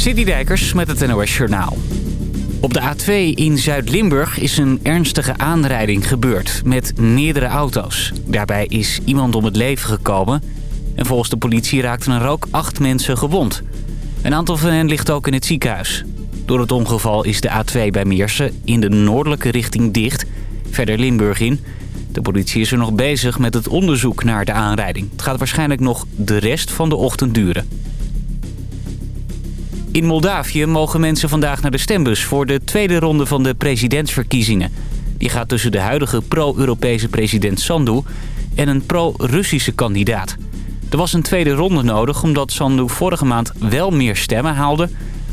Dijkers met het NOS Journaal. Op de A2 in Zuid-Limburg is een ernstige aanrijding gebeurd met meerdere auto's. Daarbij is iemand om het leven gekomen en volgens de politie raakten er ook acht mensen gewond. Een aantal van hen ligt ook in het ziekenhuis. Door het ongeval is de A2 bij Meersen in de noordelijke richting dicht, verder Limburg in. De politie is er nog bezig met het onderzoek naar de aanrijding. Het gaat waarschijnlijk nog de rest van de ochtend duren. In Moldavië mogen mensen vandaag naar de stembus voor de tweede ronde van de presidentsverkiezingen. Die gaat tussen de huidige pro-Europese president Sandu en een pro-Russische kandidaat. Er was een tweede ronde nodig omdat Sandu vorige maand wel meer stemmen haalde...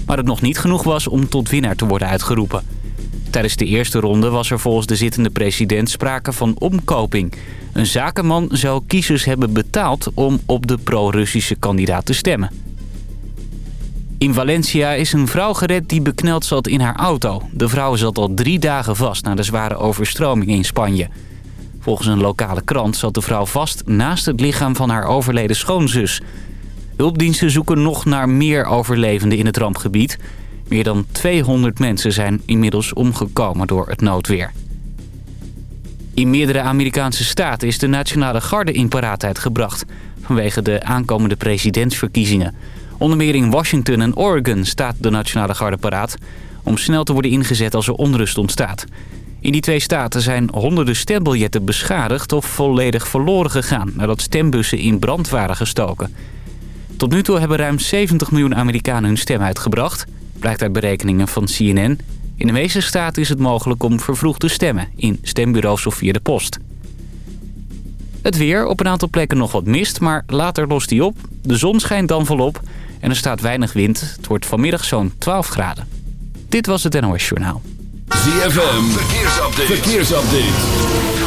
maar het nog niet genoeg was om tot winnaar te worden uitgeroepen. Tijdens de eerste ronde was er volgens de zittende president sprake van omkoping. Een zakenman zou kiezers hebben betaald om op de pro-Russische kandidaat te stemmen. In Valencia is een vrouw gered die bekneld zat in haar auto. De vrouw zat al drie dagen vast na de zware overstroming in Spanje. Volgens een lokale krant zat de vrouw vast naast het lichaam van haar overleden schoonzus. Hulpdiensten zoeken nog naar meer overlevenden in het rampgebied. Meer dan 200 mensen zijn inmiddels omgekomen door het noodweer. In meerdere Amerikaanse staten is de nationale garde in paraatheid gebracht... vanwege de aankomende presidentsverkiezingen... Onder meer in Washington en Oregon staat de Nationale Garde paraat... om snel te worden ingezet als er onrust ontstaat. In die twee staten zijn honderden stembiljetten beschadigd of volledig verloren gegaan... nadat stembussen in brand waren gestoken. Tot nu toe hebben ruim 70 miljoen Amerikanen hun stem uitgebracht... blijkt uit berekeningen van CNN. In de meeste staten is het mogelijk om vervroegd te stemmen... in stembureaus of via de post. Het weer, op een aantal plekken nog wat mist, maar later lost die op. De zon schijnt dan volop en er staat weinig wind. Het wordt vanmiddag zo'n 12 graden. Dit was het NOS Journaal. ZFM, verkeersupdate. verkeersupdate.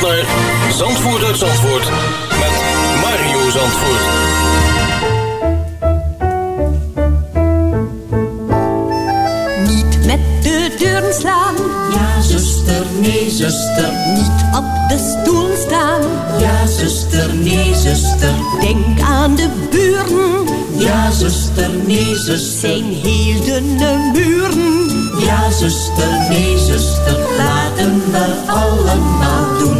naar Zandvoort uit Zandvoort met Mario Zandvoort. Niet met de deuren slaan. Ja, zuster, nee, zuster. Niet op de stoel staan. Ja, zuster, nee, zuster. Denk aan de buren. Ja, zuster, nee, zuster. Zijn heel dunne muren. Ja, zuster, nee, zuster. Laten we allemaal doen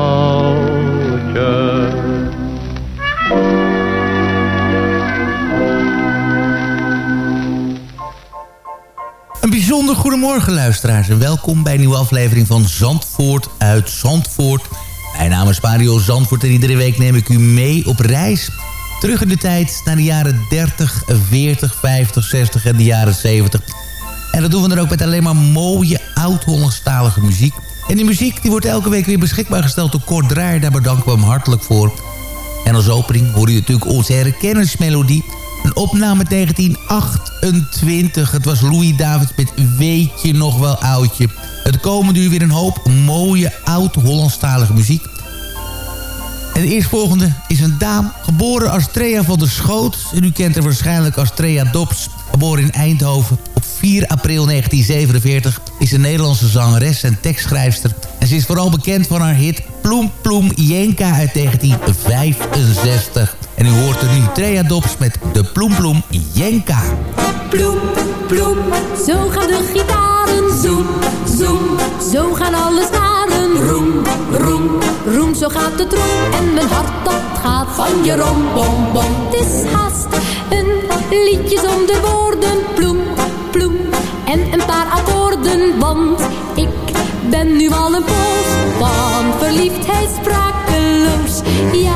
Goedemorgen luisteraars en welkom bij een nieuwe aflevering van Zandvoort uit Zandvoort. Mijn naam is Mario Zandvoort en iedere week neem ik u mee op reis. Terug in de tijd naar de jaren 30, 40, 50, 60 en de jaren 70. En dat doen we dan ook met alleen maar mooie oud-Hollandstalige muziek. En die muziek die wordt elke week weer beschikbaar gesteld door Kort Draaier. Daar bedanken we hem hartelijk voor. En als opening hoor je natuurlijk onze herkenningsmelodie. Een opname 1928. Het was Louis Davids met Weet je nog wel oudje. Het komende uur weer een hoop mooie oud-Hollandstalige muziek. En de eerstvolgende is een dame, geboren als Trea van der Schoot. En u kent haar waarschijnlijk als Trea Dobbs, geboren in Eindhoven. Op 4 april 1947 is een Nederlandse zangeres en tekstschrijfster. En ze is vooral bekend van haar hit Ploem Ploem Jenka uit 1965. En u hoort er nu Trea Dobbs met de Ploem Ploem Jenka. Ploem, ploem, zo gaan de gitaren. Zoem, zoem, zo gaan alle snaren. Roem, roem, roem, zo gaat het roem. En mijn hart dat gaat van je rom, bom, bom. Het is haast een liedje zonder woorden. Ploem, ploem, en een paar akkoorden. Want ik ben nu al een poos van verliefdheid sprakeloos. Ja,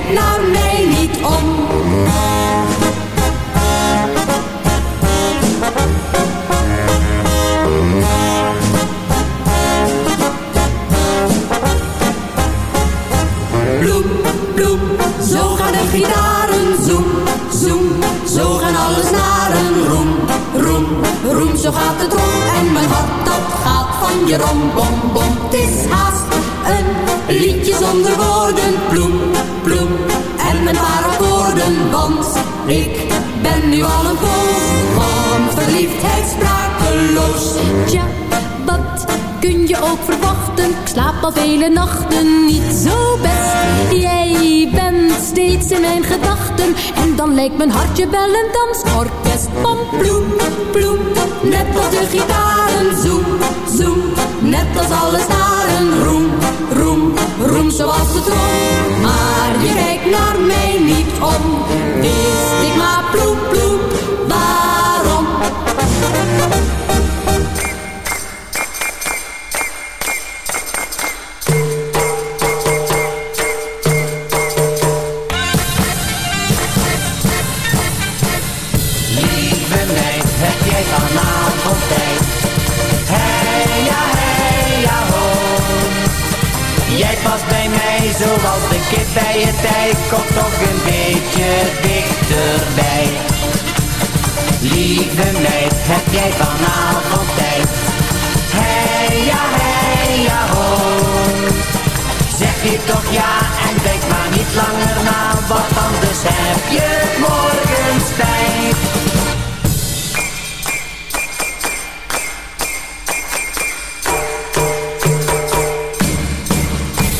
slaap al vele nachten niet zo best. Jij bent steeds in mijn gedachten. En dan lijkt mijn hartje wel een dansorkest. Van ploem, ploem, net als de gitaren. Zoem, zoem, net als alle staren. Roem, roem, roem zoals de trom. Maar je kijkt naar mij niet om. Wist ik maar ploem, ploem, waarom?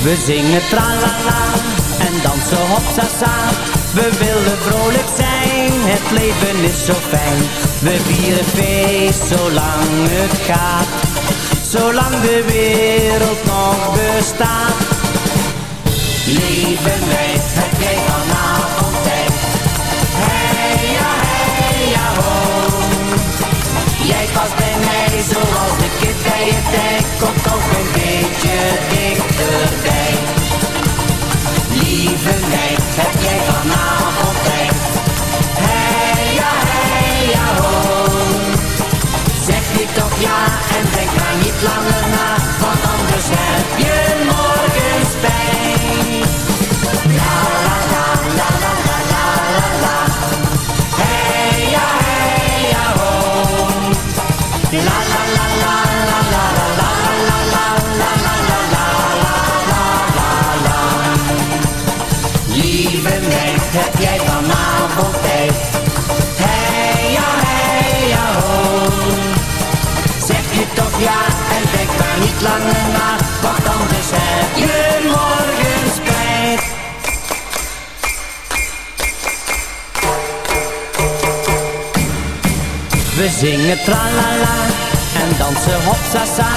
We zingen tralala en dansen hopsasa. We willen vrolijk zijn, het leven is zo fijn. We vieren feest zolang het gaat, zolang de wereld nog bestaat. Lieve meid, heb jij vanavond tijd? Hey ja, hey ja ho. Jij past bij mij zoals de kip bij je tijd. Kom toch een beetje dichterbij. Meid, heb jij vanavond ja, hey ja ho. Zeg je toch ja en denk maar niet langer na, want anders heb je zingen tralala en dansen hopsasa.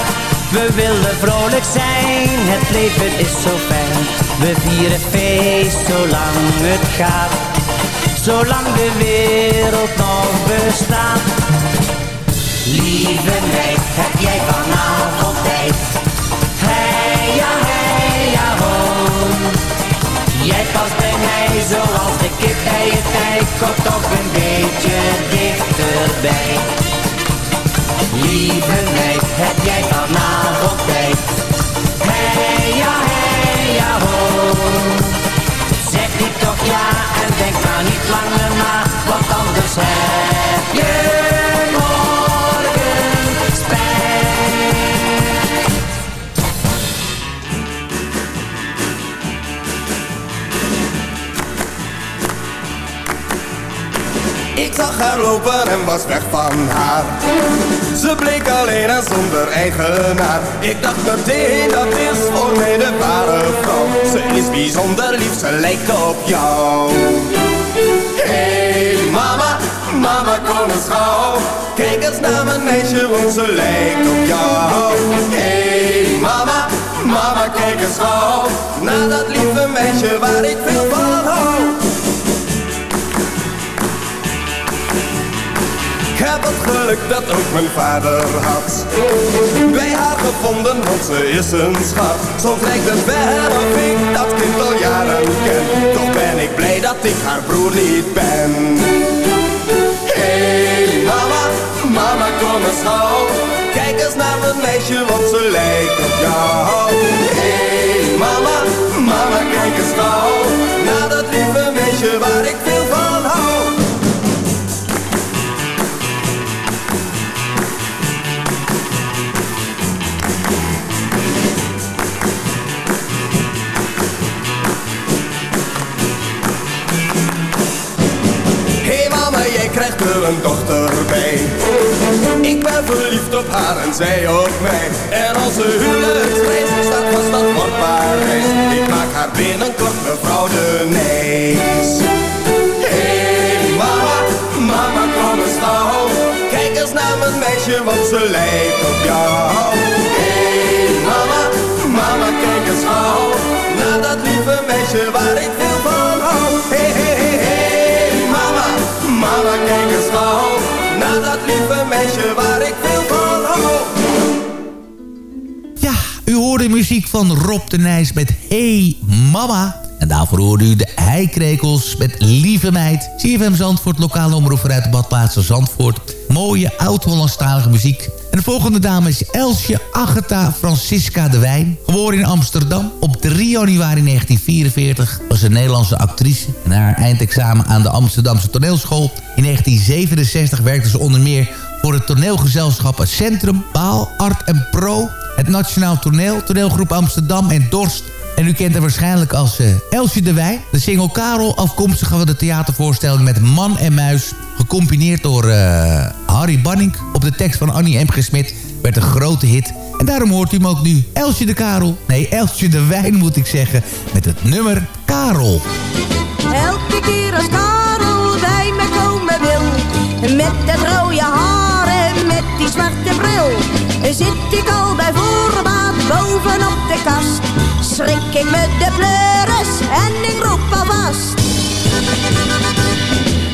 We willen vrolijk zijn, het leven is zo fijn. We vieren feest zolang het gaat, zolang de wereld nog bestaat. Lieve meid, heb jij vanavond Jij past bij mij zoals de kip bij je tijd. Kom toch een beetje dichterbij. Lieve meid, heb jij vanavond tijd? Hey ja, hey ja ho. Zeg je toch ja en denk maar niet langer na, want anders heb je Ik zag haar lopen en was weg van haar. Ze bleek alleen en zonder eigenaar. Ik dacht meteen dat is voor mij de ware vrouw. Ze is bijzonder lief, ze lijkt op jou. Hey mama, mama kom eens gauw. Kijk eens naar mijn meisje, want ze lijkt op jou. Hey mama, mama kijk eens gauw. Naar dat lieve meisje waar ik veel van hou. Ik heb het geluk dat ook mijn vader had. Bij haar gevonden, want ze is een schat. Zo lijkt het wel of ik dat kind al jaren ken. Toch ben ik blij dat ik haar broer niet ben. Hey mama, mama kom eens gauw. Kijk eens naar mijn meisje, want ze lijkt op jou. Hey mama, mama kijk eens gauw. Naar dat lieve meisje waar ik veel krijgt er een dochter bij. Ik ben verliefd op haar en zij op mij. En onze huwelijksreis staat vast, dat wordt Parijs. Ik maak haar binnenkort mevrouw de Nijs. Hey mama, mama kom eens gauw. Kijk eens naar mijn meisje, want ze lijkt op jou. Hey mama, mama kijk eens gauw. Naar dat lieve meisje waar ik veel van eens dat lieve waar ik veel van hou. Ja, u hoorde muziek van Rob de Nijs met Hey Mama. En daarvoor hoorde u de Heikrekels met Lieve Meid. CFM Zandvoort, lokale omroep vanuit de badplaats van Zandvoort. Mooie oud-Hollandstalige muziek. En de volgende dame is Elsje Agatha Francisca de Wijn. Geboren in Amsterdam op 3 januari 1944. Was een Nederlandse actrice. Na haar eindexamen aan de Amsterdamse toneelschool... in 1967 werkte ze onder meer voor het toneelgezelschap Centrum, Baal, Art en Pro... het Nationaal Toneel, toneelgroep Amsterdam en Dorst... En u kent haar waarschijnlijk als uh, Elsje de Wijn. De single Karel, afkomstig van de theatervoorstelling met Man en Muis. Gecombineerd door uh, Harry Banning op de tekst van Annie M. G. Smit. Werd een grote hit. En daarom hoort u hem ook nu. Elsje de Karel. Nee, Elsje de Wijn moet ik zeggen. Met het nummer Karel. Elke keer als Karel bij me komen wil Met dat rode haar en met die zwarte bril Zit ik al bij voorbaat bovenop de kast Schrik ik met de pleuris en ik roep alvast.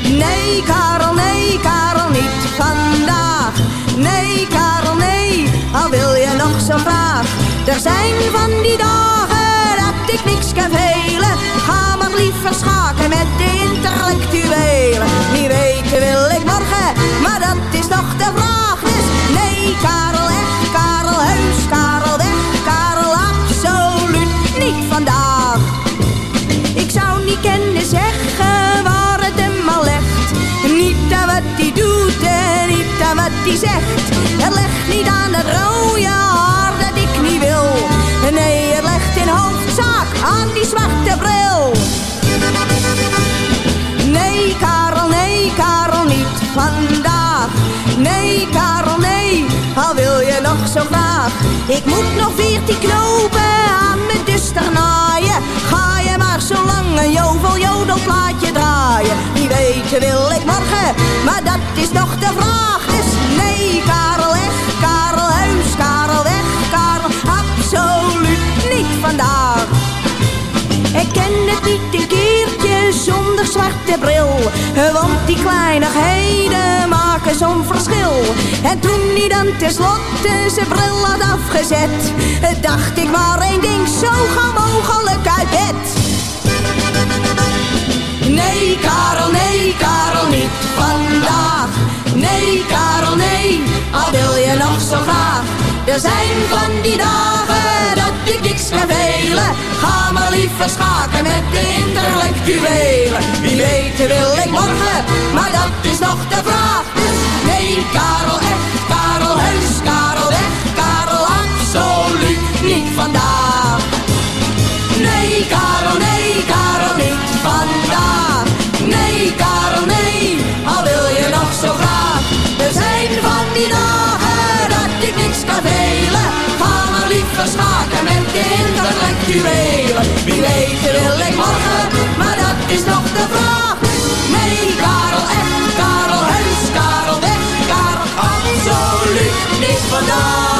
Nee Karel, nee Karel, niet vandaag. Nee Karel, nee, al wil je nog zo graag Er zijn van die dagen dat ik niks kan velen. Ga maar liever schaken met de intellectuelen Ik moet nog veertien knopen aan mijn duster naaien. Ga je maar zo lang een jovel jodelplaatje draaien. Wie weet wil ik morgen, maar dat is nog de vraag. Dus nee, Karel, echt, Karel, zwarte bril. Want die kleinigheden maken zo'n verschil. En toen hij dan tenslotte zijn bril had afgezet Dacht ik maar één ding, zo gauw mogelijk uit bed. Nee Karel, nee Karel, niet vandaag. Nee Karel, nee, al wil je nog zo graag Er zijn van die dagen dat ik niks kan velen. Ga maar liever schaken met de intellectuelen Wie weet wil ik morgen, maar dat is nog de vraag. Dus nee Karel, echt Karel, heus Karel, weg Karel, absoluut niet vandaag. Nee Karel, nee velen Ga maar liever schaken met de intellectuelen Wie weet wil ik morgen, maar dat is nog de vraag. Nee Karel, echt Karel, heus Karel, weg Karel, absoluut niet vandaag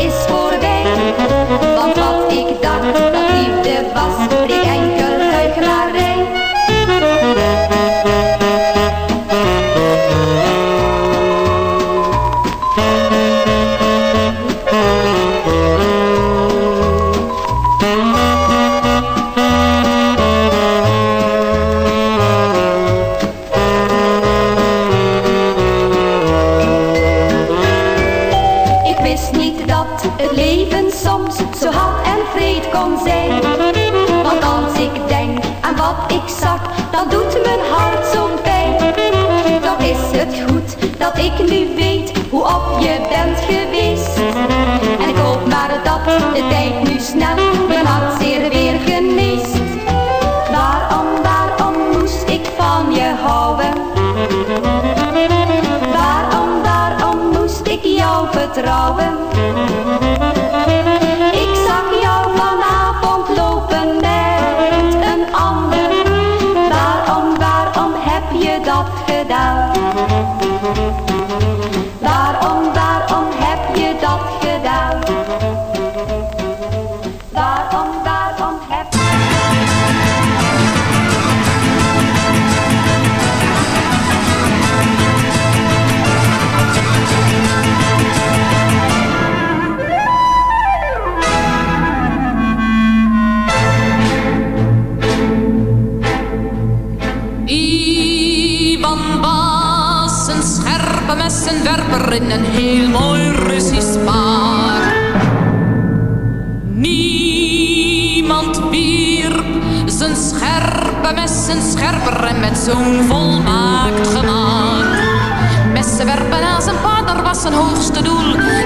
is voorbij. Want wat ik dacht dat lief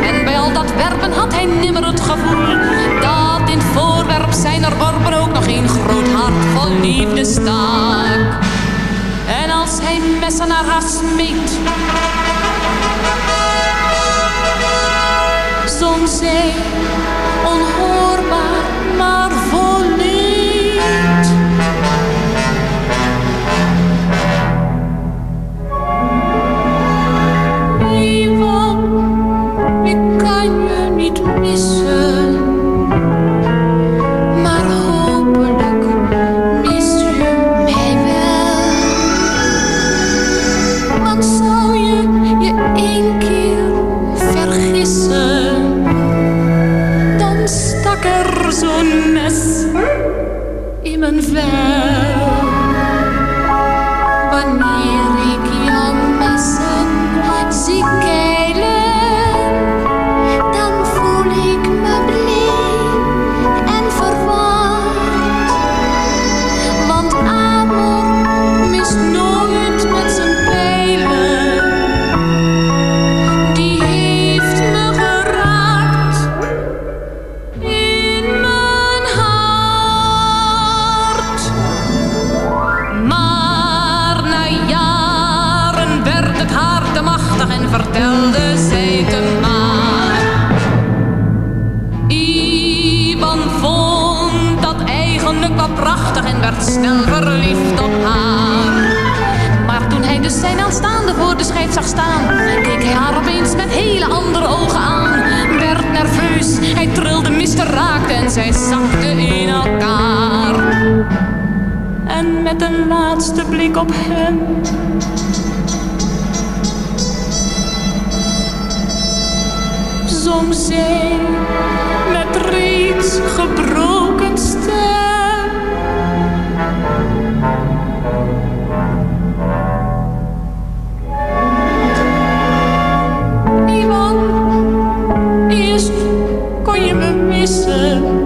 En bij al dat werpen had hij nimmer het gevoel dat in het voorwerp zijner worpen ook nog een groot hart vol liefde stak. En als hij messen naar haar smeet, zong zij onhoorbaar. en met een laatste blik op hem. Zong zij met reeds gebroken stem. Ivan, eerst kon je me missen.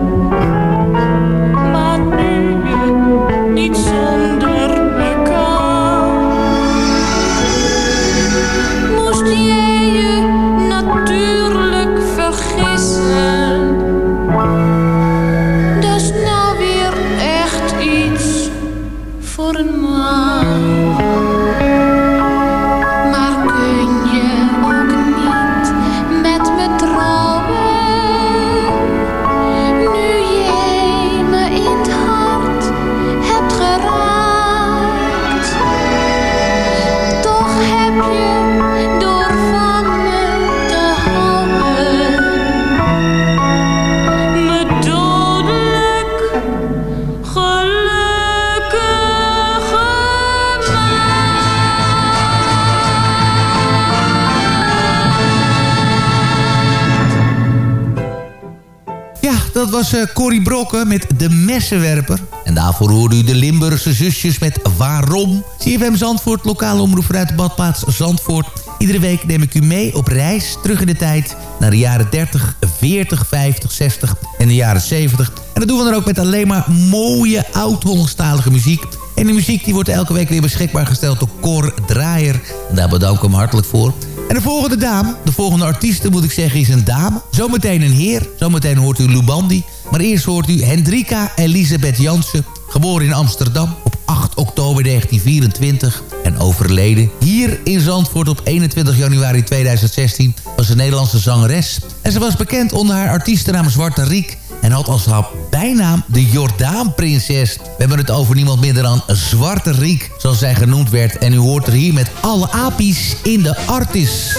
Was uh, Corrie Brokken met De Messenwerper. En daarvoor hoorde u de Limburgse zusjes met Waarom. CFM Zandvoort, lokale omroep vanuit de badplaats Zandvoort. Iedere week neem ik u mee op reis terug in de tijd... naar de jaren 30, 40, 50, 60 en de jaren 70. En dat doen we dan ook met alleen maar mooie oud-Hollandstalige muziek... En die muziek die wordt elke week weer beschikbaar gesteld door Cor Draaier. Daar bedank ik hem hartelijk voor. En de volgende dame, de volgende artieste moet ik zeggen, is een dame. Zometeen een heer, zometeen hoort u Lubandi. Maar eerst hoort u Hendrika Elisabeth Jansen, geboren in Amsterdam op 8 oktober 1924 en overleden. Hier in Zandvoort op 21 januari 2016 was een Nederlandse zangeres. En ze was bekend onder haar artiestennaam Zwarte Riek en had als haar bijnaam de Jordaanprinses. We hebben het over niemand minder dan Zwarte Riek, zoals zij genoemd werd. En u hoort er hier met alle apies in de artis.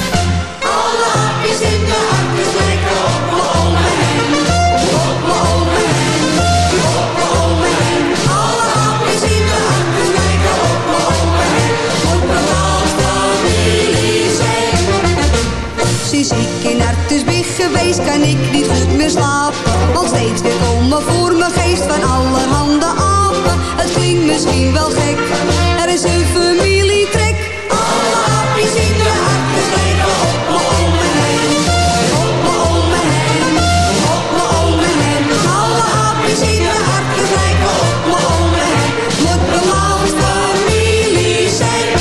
Alle apies in de artis lijken op me om me heen. Op me om me heen. Op me om me heen. Alle apies in de artis lijken op me om me heen. Moet me als familie zijn. Sinds ik in artis ben geweest kan ik niet goed meer slapen. Steeds weer komen voor mijn geest van allerhande apen. Het klinkt misschien wel gek, er is een familietrek. Alle apies in de artis lijken op me om me heen. Op me om me heen. Op me om heen. Alle apies in de lijken op me om me heen. Moet me als familie zijn.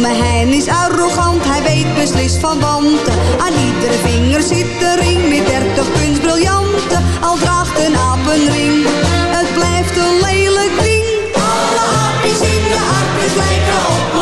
Mijn Hein is arrogant, hij weet beslist van wanten. Aan iedere vinger zit ring ring, het blijft een lelijk ding. Alle apies in de artis lijken op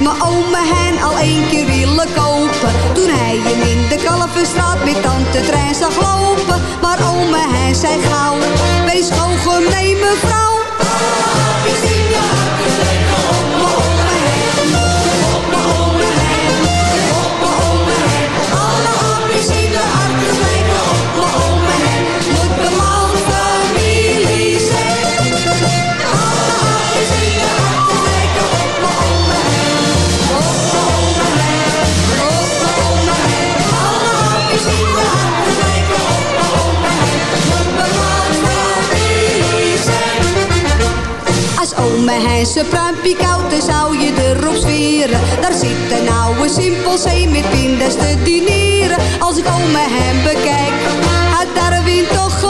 mijn ome Hein al één keer willen kopen. Toen hij hem in de Kalverstraat met tante trein zag lopen. Maar ome Hein zei gauw, wees gewoon gemeen mevrouw. Koud, dan zou je erop zweren. Daar zit een oude simpelzee met pindas te dineren. Als ik ome Hein bekijk, had Darwin toch gelijk. Alle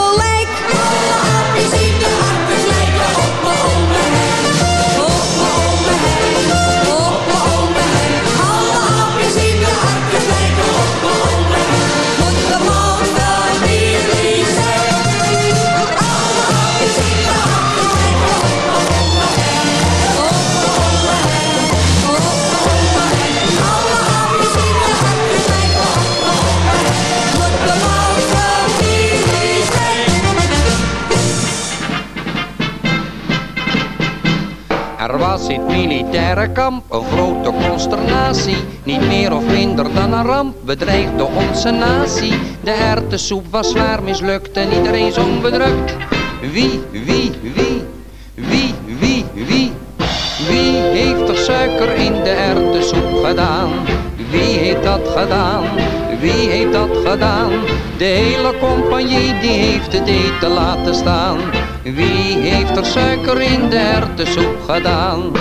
in militaire kamp een grote consternatie. Niet meer of minder dan een ramp bedreigde onze natie. De hertensoep was zwaar mislukt en iedereen zong bedrukt. Wie, wie, wie, wie, wie, wie, wie heeft er suiker in de erwtensoep gedaan? Wie heeft dat gedaan? Wie heeft dat gedaan? De hele compagnie die heeft het eten laten staan. Wie heeft er suiker in de erwtensoep gedaan?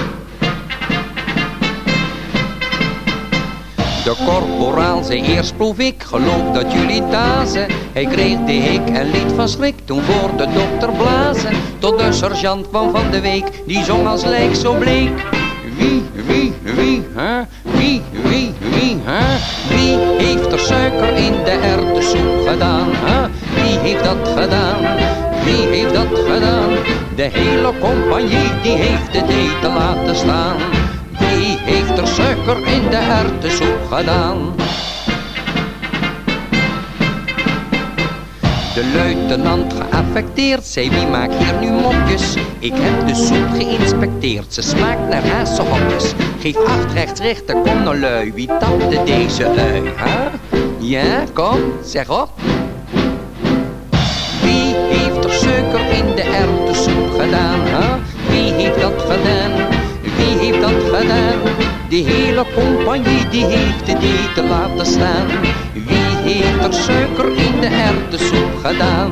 De korporaal zei eerst proef ik, geloof dat jullie dazen. Hij kreeg de hik en liet van schrik toen voor de dokter blazen. Tot de sergeant kwam van de week, die zong als lijk zo bleek. Wie, wie, wie, hè? Wie, wie, wie, hè? Wie heeft er suiker in de erwtensoep gedaan, hè? Wie heeft dat gedaan? Wie heeft dat gedaan? De hele compagnie die heeft het eten laten staan. Wie heeft er suiker in de erwtensoep gedaan? De luitenant geaffecteerd zei wie maakt hier nu mopjes Ik heb de soep geïnspecteerd, ze smaakt naar hazenhokjes Geef acht rechts rechter, kom nou lui, wie tante deze ui, hè? Ja, kom, zeg op heeft er suiker in de erwtensoep gedaan? Wie heeft dat gedaan? Wie heeft dat gedaan? De hele compagnie die heeft het eten laten staan Wie heeft er suiker in de erwtensoep gedaan?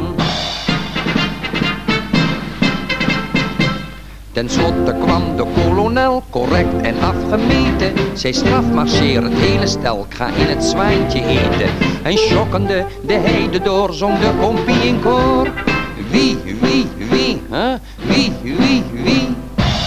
Ten slotte kwam de kolonel, correct en afgemeten. Zij strafmarcheer het hele stel, ik ga in het zwijntje eten. En schokkende de heide door, zong de kompie in koor. Wie, wie, wie, hè? Wie, wie, wie?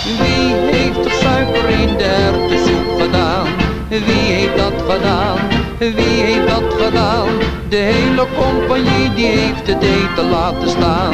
Wie heeft er suiker in de erwtensoep gedaan? Wie heeft dat gedaan? Wie heeft dat gedaan? De hele compagnie die heeft het eten laten staan.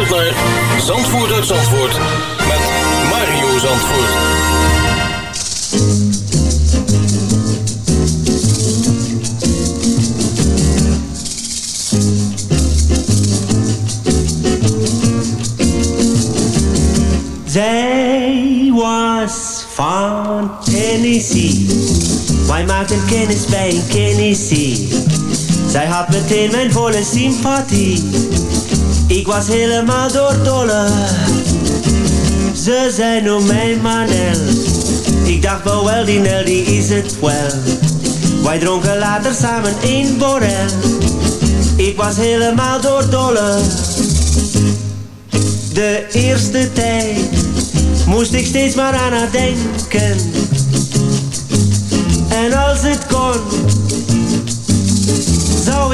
naar Zandvoort Zandvoort met Mario Zandvoort. Zij was van Tennessee. Wij maakten kennis bij een Tennessee. Zij had meteen mijn volle sympathie. Ik was helemaal doordolle. Ze zei noem mij Manel. Ik dacht wel wel die Nel die is het wel. Wij dronken later samen één borrel. Ik was helemaal doordolle. De eerste tijd moest ik steeds maar aan haar denken. En als het kon,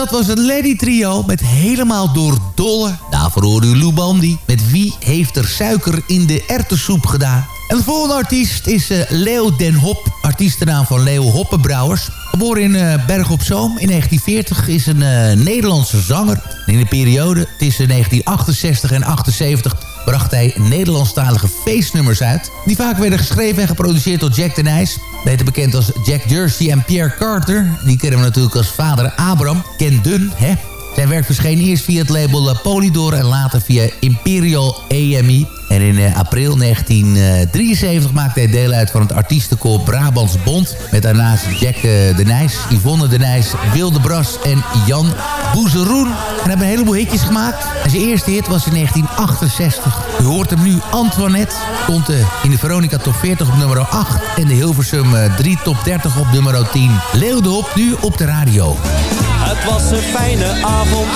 Dat was het Lady Trio met Helemaal door Dolle. Daarvoor hoorde u Lou Bandy met Wie heeft er suiker in de erwtensoep gedaan. En de volgende artiest is eh, Leo den Hop, artiestennaam van Leo Hoppenbrouwers. Geboren in eh, Berg op Zoom in 1940 is een eh, Nederlandse zanger. In de periode tussen 1968 en 78 bracht hij Nederlandstalige feestnummers uit... die vaak werden geschreven en geproduceerd door Jack de Nijs. Beter bekend als Jack Jersey en Pierre Carter. Die kennen we natuurlijk als vader Abraham. Ken Dun, hè? Zijn werk verscheen eerst via het label Polydor en later via Imperial AME. En in eh, april 1973 maakte hij deel uit van het artiestenkoor Brabants Bond. Met daarnaast Jack eh, de Nijs, Yvonne de Nijs, Wilde Bras en Jan Boezeroen. En hebben een heleboel hitjes gemaakt. En zijn eerste hit was in 1968. U hoort hem nu, Antoinette. Uh, in de Veronica Top 40 op nummer 8. En de Hilversum 3 Top 30 op nummer 10. Leeuw de Hop nu op de radio. Het was een fijne avond.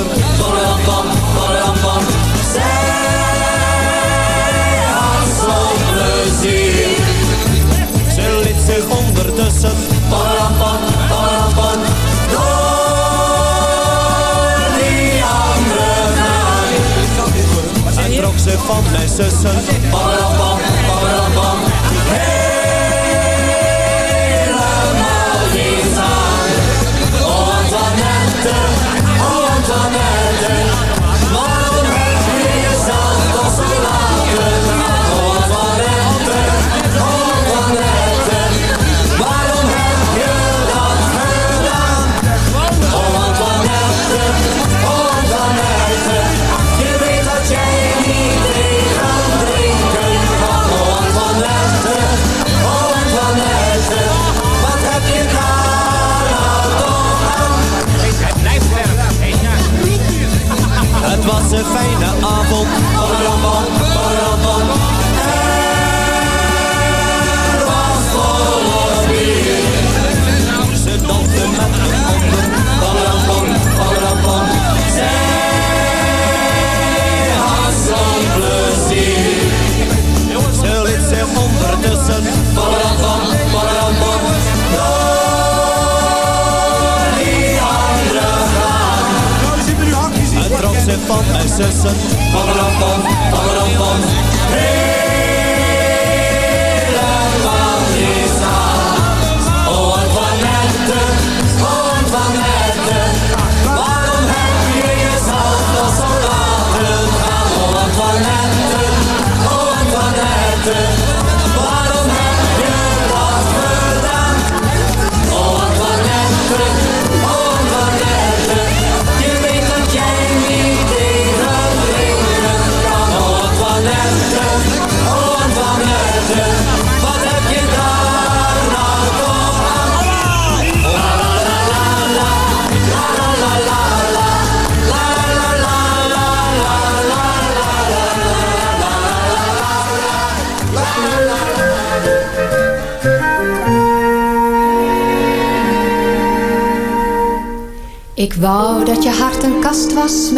over. Volle van, volle van. Zij had zo'n plezier. Ze liet zich ondertussen. Volle van, volle van. Door die andere mij. En trok ze van mijn zussen. Volle van.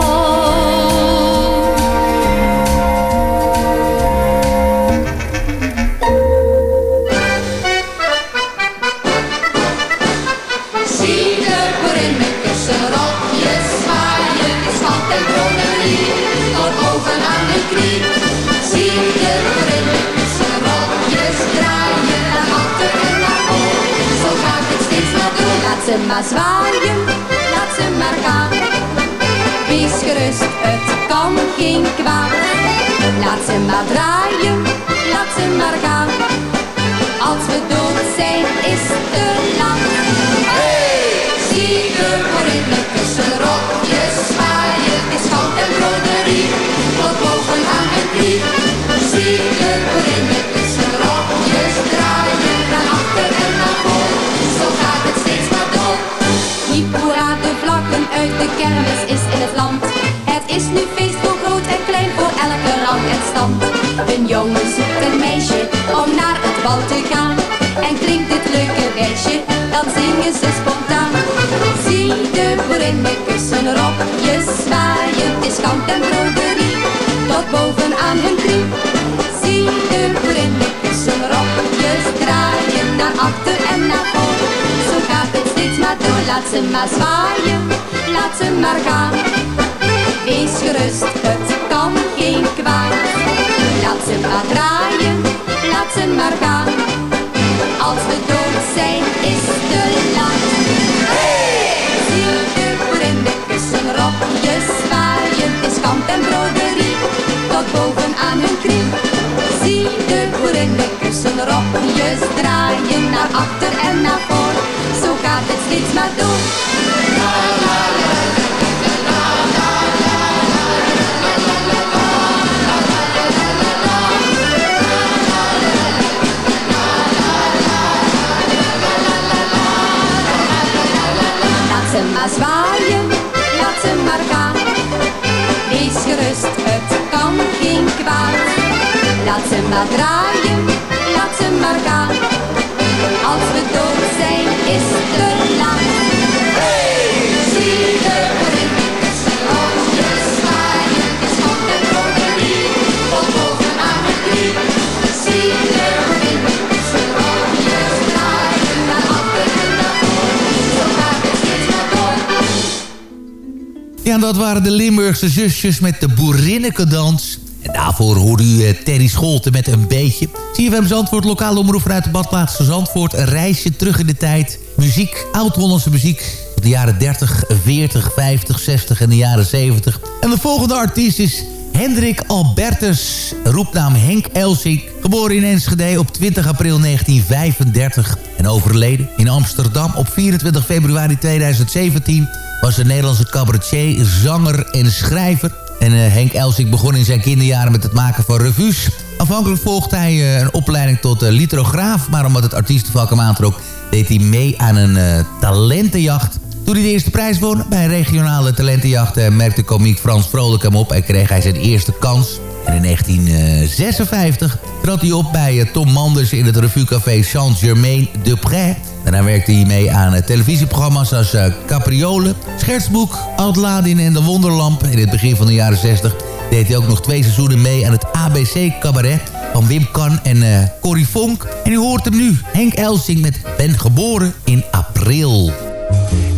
Zie zwaaien, laat ze maar gaan. Wees gerust, het kan geen kwaad. Laat ze maar draaien, laat ze maar gaan. Als we dood vlaggen uit de kermis is in het land. Het is nu feest voor groot en klein, voor elke rang en stand. Een jongen zoekt een meisje om naar het bal te gaan. En klinkt dit leuke wijsje, dan zingen ze spontaan. Zie de boerin met kussenrokjes zwaaien, het is kant en broderie, tot boven aan hun knie. Zie de boerin met kussenrokjes draaien, naar achter laat ze maar zwaaien, laat ze maar gaan. Wees gerust, het kan geen kwaad. Laat ze maar draaien, laat ze maar gaan. Als we dood zijn, is te laat. Zie de boerin de kussenrokjes zwaaien, is kant en broderie, tot boven aan hun knie. Zie de de kussenrokjes draaien, naar achter en naar voor, zo gaat het steeds maar door. La, la, la, la, la, la, maar zwaaien, laat ze maar gaan. Wees gerust, het kan geen kwaad. Laat ze maar draaien, laat ze maar gaan. Als we dood zijn, is het te laat. Hey! Zie de boerin, kussenrokjes zwaaien, is hand en broderie, tot boven aan het knie. Zie de boerin, kussenrokjes draaien, naar achter en naar voor, zo gaat het steeds maar door. Ja, dat waren de Limburgse zusjes met de boerinnekendans. Daarvoor hoorde u eh, Terry Scholten met een beetje. CFM Zandvoort, lokale omroep vanuit de badplaats Zandvoort. Een reisje terug in de tijd. Muziek, oud-Hollandse muziek. De jaren 30, 40, 50, 60 en de jaren 70. En de volgende artiest is Hendrik Albertus, roepnaam Henk Elsink. Geboren in Enschede op 20 april 1935 en overleden in Amsterdam op 24 februari 2017... was een Nederlandse cabaretier, zanger en schrijver. En eh, Henk Elsink begon in zijn kinderjaren met het maken van revues. Afhankelijk volgde hij eh, een opleiding tot eh, lithograaf... maar omdat het artiestenvak hem aantrok... deed hij mee aan een talentenjacht... Toen hij de eerste prijs won bij een regionale talentenjacht... merkte komiek Frans Vrolijk hem op en kreeg hij zijn eerste kans. En in 1956 trad hij op bij Tom Manders in het revuecafé Saint-Germain de Prés. Daarna werkte hij mee aan eh, televisieprogramma's als eh, Capriole, Schertsboek, Outladin en De Wonderlamp. In het begin van de jaren 60 deed hij ook nog twee seizoenen mee aan het ABC Cabaret van Wim Kan en eh Corrie Vonk. En u hoort hem nu, Henk Elsing met Ben geboren in april.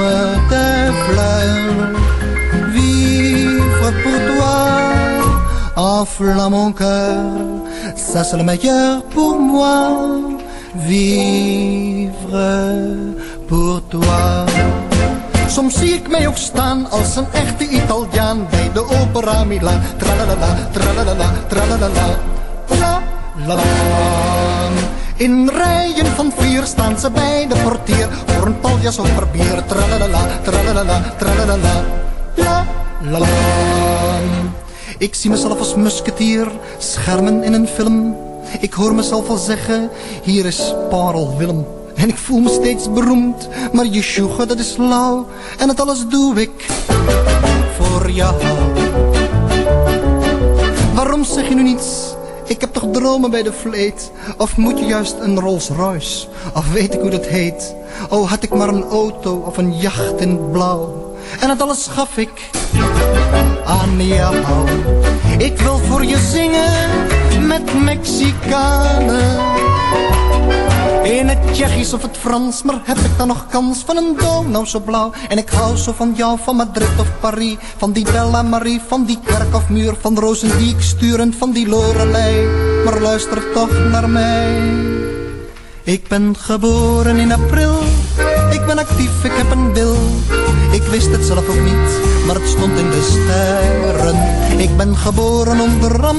comme des fleurs. Vivre pour toi, enflamme mon cœur, ça c'est le meilleur pour moi. Vivre pour toi. Soms zie ik mij ook staan als een echte Italiaan bij de opera Milaan. Tralalala, tralalala, tralalala, la la la. In rijen van vier staan ze bij de portier voor een paljas per bier. Tralalala, tralalala, tralalala, la la la. Ik zie mezelf als musketier, schermen in een film. Ik hoor mezelf al zeggen, hier is Parel Willem. En ik voel me steeds beroemd, maar je sjoegen dat is lauw. En het alles doe ik voor jou. Waarom zeg je nu niets? Ik heb toch dromen bij de vleet? Of moet je juist een Rolls Royce? Of weet ik hoe dat heet? Oh, had ik maar een auto of een jacht in blauw. En het alles gaf ik aan jou. Ik wil voor je zingen met Mexicanen. In het Tsjechisch of het Frans, maar heb ik dan nog kans van een Donau zo blauw? En ik hou zo van jou, van Madrid of Paris, van die Bella Marie, van die kerk of muur, van de rozen die ik stuur en van die Lorelei. Maar luister toch naar mij. Ik ben geboren in april, ik ben actief, ik heb een wil. Ik wist het zelf ook niet, maar het stond in de sterren. Ik ben geboren onder ram,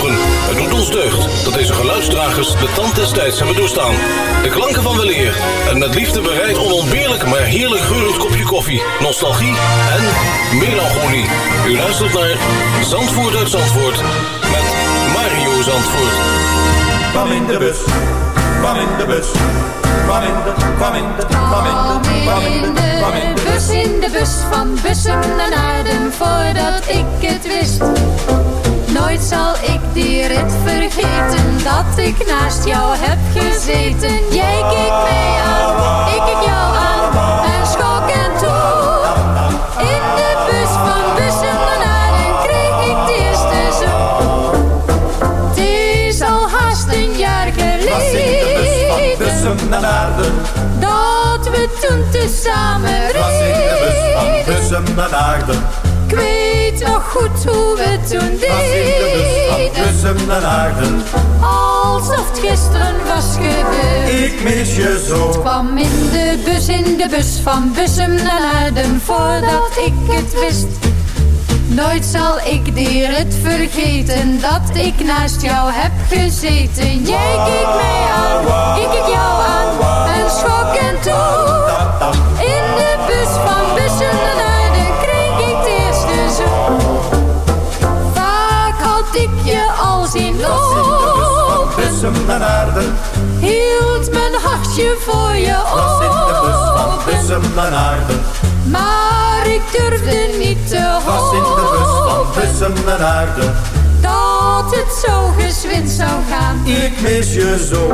Ons deugd dat deze geluidsdragers de tand des tijds hebben doorstaan. De klanken van weleer en met liefde bereid onontbeerlijk maar heerlijk geurend kopje koffie, nostalgie en melancholie. U luistert naar Zandvoort uit Zandvoort met Mario Zandvoort. Kwam in de bus, kwam in de bus, kwam in de, kwam in de, kwam in de, kwam in de, kwam in de bus, in de bus van Bussum naar Naarden voordat ik het wist. Nooit zal ik die rit vergeten dat ik naast jou heb gezeten. Jij keek mij aan, ik keek jou aan en schok en toe. In de bus van bussen naar en kreeg ik de eerste zoen. Het is al haast een jaar geleden dat we toen tezamen reden. Was in de bus van bussen naar aarde. Nog goed hoe we toen Het deden. Naar Naarden. Alsof het gisteren was gebeurd. Ik mis je zo. kwam in de bus, in de bus van Bussum naar Naarden voordat ik het wist. Nooit zal ik dir het vergeten dat ik naast jou heb gezeten. Jij keek mij aan, ik keek jou aan en schrok en toe. Hield mijn hartje voor je Was in de bus van open. Bussum naar Naarden. Maar ik durfde niet te Was in de bus van hopen Bussum naar Naarden. dat het zo gezwind zou gaan. Ik mis je zo.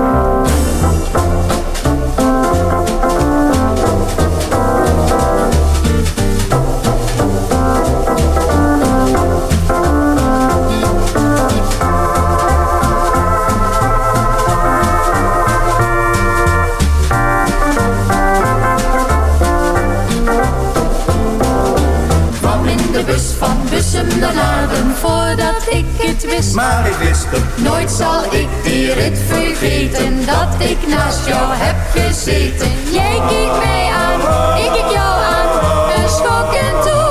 Naar Naarden voordat ik het wist. Maar ik wist het. Nooit zal ik dir het vergeten dat ik naast jou heb gezeten. Jij keek mij aan, ik keek jou aan en schrok en toe.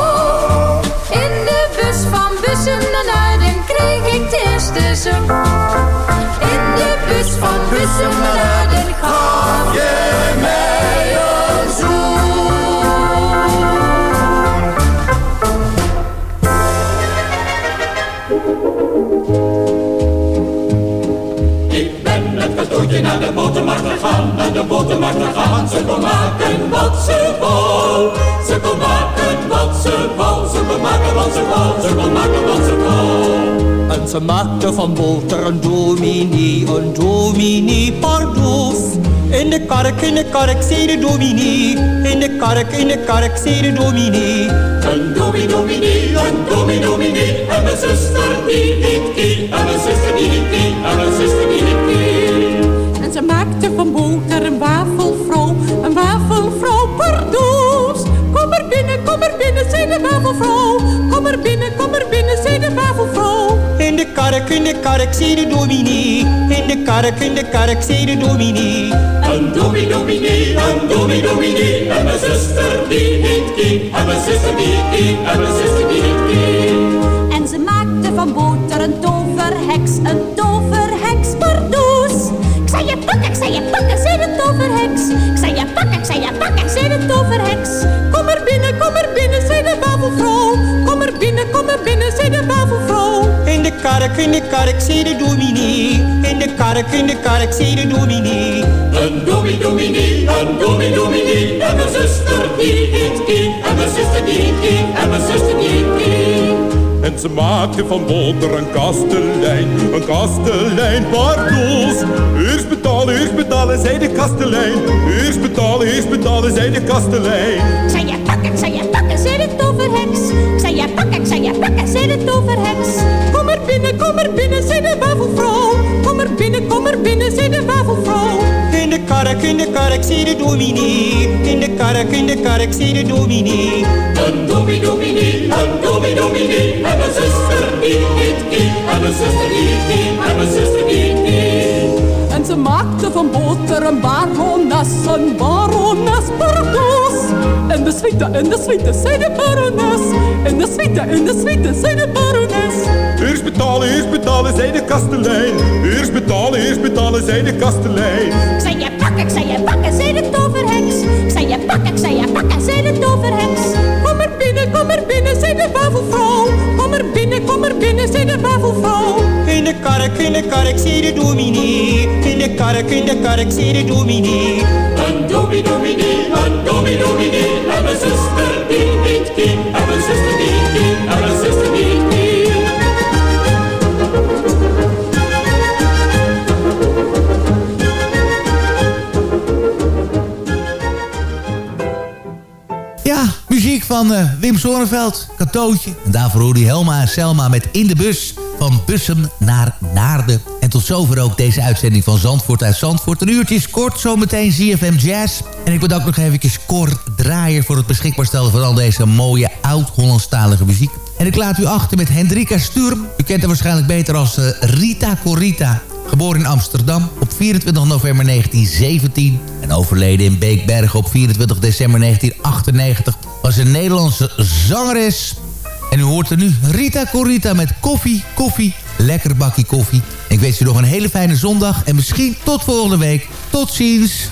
In de bus van Bussum naar Naarden kreeg ik de eerste zoen. In de bus van Bussum naar naar de botermarkt gegaan. Ze kon maken wat ze wou. Ze kon maken wat ze wou. Ze kon maken wat ze wou. Ze kon maken wat ze wou. En ze maakte van boter een dominee, een dominee pardoes. In de kark, in de kark, zei de dominee. In de kark, in de kark, zei de dominee. Een dominee, dominee, een dominee, dominee. En mijn zuster die niet die. En mijn zuster die niet die. En mijn zuster die niet die. Kom er binnen, zei de wafelvrouw. Kom er binnen, kom er binnen, zei de wafelvrouw. In de kark, in de kark, zei de dominee. In de kark, in de kark, zei de dominee. Een dominee, dominee, een dominee, dominee. En mijn zuster die niet die. En mijn zuster die niet die. En mijn zuster die niet die. Binnen, zei de wafelvrouw. In de kark, in de kark, zei de dominee. In de kark, in de kark, zei de dominee. Een dominee, dominee, een dominee, dominee. En mijn zuster die niet die. En mijn zuster die niet die. En mijn zuster die die. En ze maakte van boter een kastelein, een kastelein pardoes. Eerst betalen, eerst betalen, zei de kastelein. Eerst betalen, eerst betalen, zei de kastelein. Je in de kark, zei de dominee. In de kark, in de kark, zei de dominee. Een dominee, dominee, een dominee, dominee. En mijn zuster die niet die. En mijn zuster die die. En mijn zuster die die. En ze maakte van boter een barones, een barones pardoes. En de suite, en de suite, zei de barones. En de suite, en de suite, zei de barones. Eerst betalen, eerst betalen, zei de kastelein. Eerst betalen, eerst betalen, zei de kastelein. Ik zei je ik zei je pakken, zei de toverheks. Ik zei je pakken, ik zei je zei de toverheks. Kom er binnen, kom er binnen, zei de wafelvrouw. Kom er binnen, kom er binnen, zei de wafelvrouw. In de kark, in de kark, zei de dominee. In de kark, in de kark, zei de dominee. Een dominee, dominee, een dominee, dominee. En mijn zuster die. Van eh, Wim Sonneveld, Katootje. En daarvoor hoorde Helma en Selma met In de Bus. van Bussum naar Naarden. En tot zover ook deze uitzending van Zandvoort uit Zandvoort. Een uurtje is kort, zometeen ZFM Jazz. En ik bedank nog even Cor Draaier voor het beschikbaar stellen van al deze mooie oud-Hollandstalige muziek. En ik laat u achter met Hendrika Sturm. U kent haar waarschijnlijk beter als uh, Rita Corita. Geboren in Amsterdam op 24 november 1917 en overleden in Beekberg op 24 december 1998... was een Nederlandse zangeres. En u hoort er nu Rita Corita met koffie, koffie, lekker bakje koffie. Ik wens u nog een hele fijne zondag en misschien tot volgende week. Tot ziens!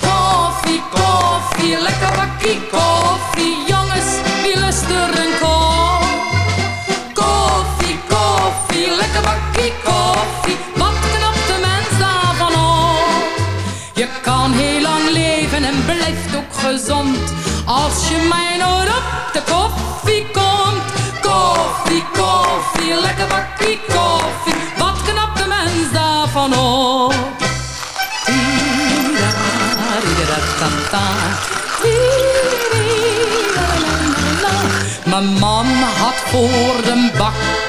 Koffie, koffie, lekker bakkie koffie. Jongens, wie er een kop? Koffie, koffie, lekker bakkie koffie. Wat knapt de mens daarvan op? Je kan heel lang leven en blijft ook gezond. Als je mij nooit op de koffie komt. Koffie, koffie, lekker bakkie koffie. Wat knapt de mens daarvan op? Mijn man had voor de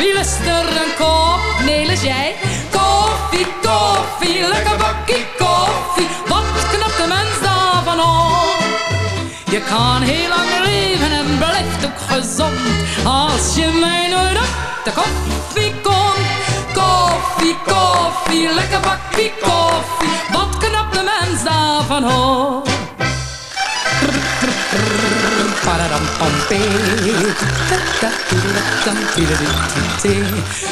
wie lust er een kop? Nelis jij? Koffie, koffie, lekker bakkie koffie. Wat knapt de mens daarvan op? Je kan heel lang leven en blijft ook gezond. Als je mij nooit op de koffie komt. Koffie, koffie, lekker bakkie koffie. Wat knapt de mens daarvan op?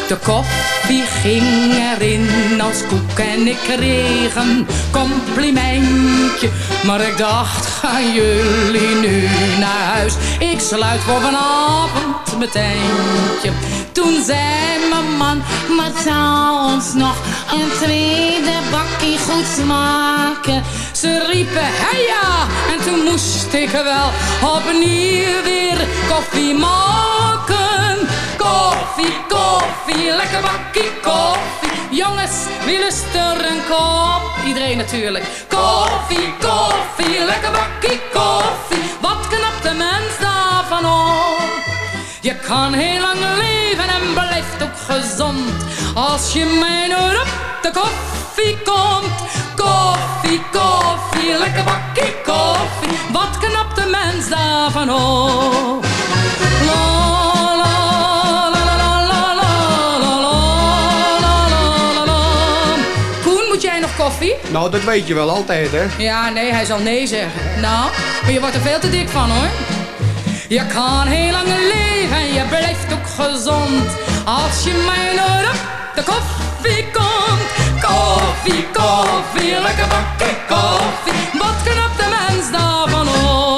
De koffie ging erin als koek en ik kreeg een complimentje. Maar ik dacht, gaan jullie nu naar huis? Ik sluit voor vanavond mijn tentje. Toen zei mijn man, maar zou ons nog een tweede bakkie goed smaken? Ze riepen, hey ja, en toen moest ik wel opnieuw weer koffie maken. Koffie, koffie, lekker bakkie koffie. Jongens, wie lust er een kop? Iedereen natuurlijk. Koffie, koffie, lekker bakkie koffie. Wat knapt de mens daarvan op? Je kan heel lang leven en blijft ook gezond. Als je mij nooit op de koffie koffie komt. Koffie, koffie, lekker bakje koffie. Wat knapt de mens daarvan op? Koffie? Nou, dat weet je wel altijd, hè? Ja, nee, hij zal nee zeggen. Nou, maar je wordt er veel te dik van, hoor. Je kan heel lang leven en je blijft ook gezond. Als je mij nodig de koffie komt. Koffie, koffie, lekker bakkie koffie. Wat knapt de mens daarvan op?